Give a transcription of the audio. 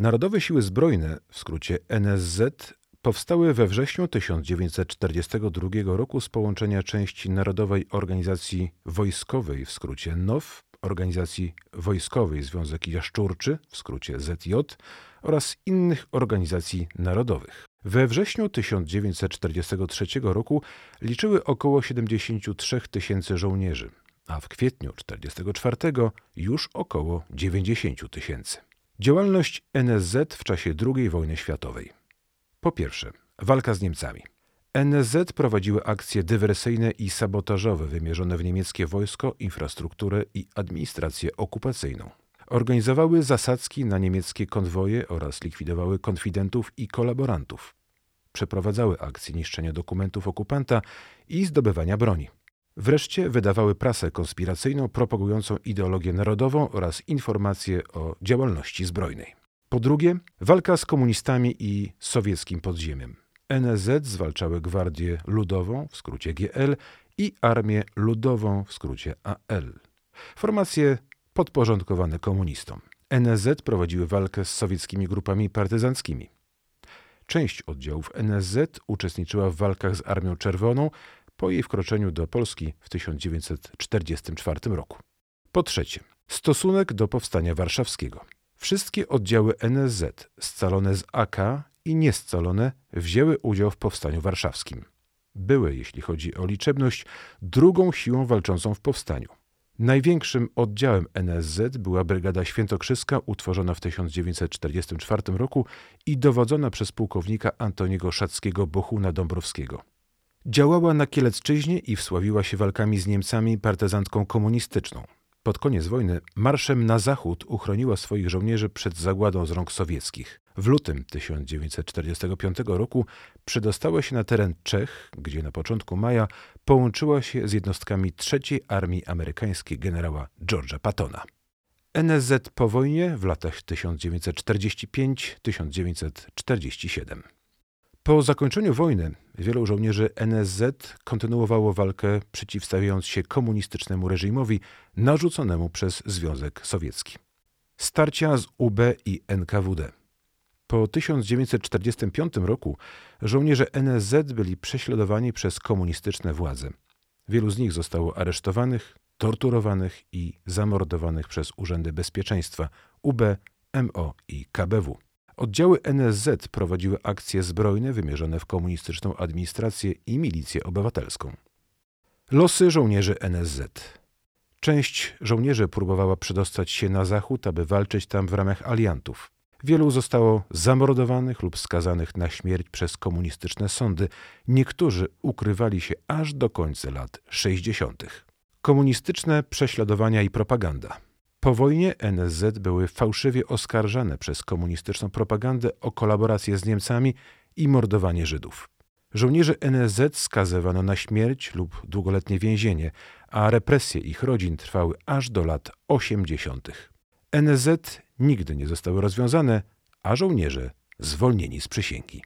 Narodowe Siły Zbrojne, w skrócie NSZ, powstały we wrześniu 1942 roku z połączenia części Narodowej Organizacji Wojskowej, w skrócie NOW, Organizacji Wojskowej Związek Jaszczurczy, w skrócie ZJ, oraz innych organizacji narodowych. We wrześniu 1943 roku liczyły około 73 tysięcy żołnierzy, a w kwietniu 1944 już około 90 tysięcy. Działalność NSZ w czasie II wojny światowej. Po pierwsze, walka z Niemcami. NSZ prowadziły akcje dywersyjne i sabotażowe wymierzone w niemieckie wojsko, infrastrukturę i administrację okupacyjną. Organizowały zasadzki na niemieckie konwoje oraz likwidowały konfidentów i kolaborantów. Przeprowadzały akcje niszczenia dokumentów okupanta i zdobywania broni. Wreszcie wydawały prasę konspiracyjną propagującą ideologię narodową oraz informacje o działalności zbrojnej. Po drugie, walka z komunistami i sowieckim podziemiem. NSZ zwalczały Gwardię Ludową, w skrócie GL, i Armię Ludową, w skrócie AL. Formacje podporządkowane komunistom. NSZ prowadziły walkę z sowieckimi grupami partyzanckimi. Część oddziałów NSZ uczestniczyła w walkach z Armią Czerwoną po jej wkroczeniu do Polski w 1944 roku. Po trzecie, stosunek do powstania warszawskiego. Wszystkie oddziały NSZ scalone z AK i niescalone wzięły udział w powstaniu warszawskim. Były, jeśli chodzi o liczebność, drugą siłą walczącą w powstaniu. Największym oddziałem NSZ była Brygada Świętokrzyska, utworzona w 1944 roku i dowodzona przez pułkownika Antoniego Szackiego-Bohuna Dąbrowskiego. Działała na Kielecczyźnie i wsławiła się walkami z Niemcami partyzantką komunistyczną. Pod koniec wojny marszem na zachód uchroniła swoich żołnierzy przed zagładą z rąk sowieckich. W lutym 1945 roku przedostała się na teren Czech, gdzie na początku maja połączyła się z jednostkami III Armii Amerykańskiej generała George'a Pattona. NSZ po wojnie w latach 1945-1947. Po zakończeniu wojny wielu żołnierzy NSZ kontynuowało walkę przeciwstawiając się komunistycznemu reżimowi narzuconemu przez Związek Sowiecki. Starcia z UB i NKWD. Po 1945 roku żołnierze NSZ byli prześladowani przez komunistyczne władze. Wielu z nich zostało aresztowanych, torturowanych i zamordowanych przez urzędy bezpieczeństwa UB, MO i KBW. Oddziały NSZ prowadziły akcje zbrojne wymierzone w komunistyczną administrację i milicję obywatelską. Losy żołnierzy NSZ. Część żołnierzy próbowała przedostać się na zachód, aby walczyć tam w ramach aliantów. Wielu zostało zamordowanych lub skazanych na śmierć przez komunistyczne sądy. Niektórzy ukrywali się aż do końca lat 60. Komunistyczne prześladowania i propaganda. Po wojnie NSZ były fałszywie oskarżane przez komunistyczną propagandę o kolaborację z Niemcami i mordowanie Żydów. Żołnierzy NSZ skazywano na śmierć lub długoletnie więzienie, a represje ich rodzin trwały aż do lat 80. NSZ nigdy nie zostały rozwiązane, a żołnierze zwolnieni z przysięgi.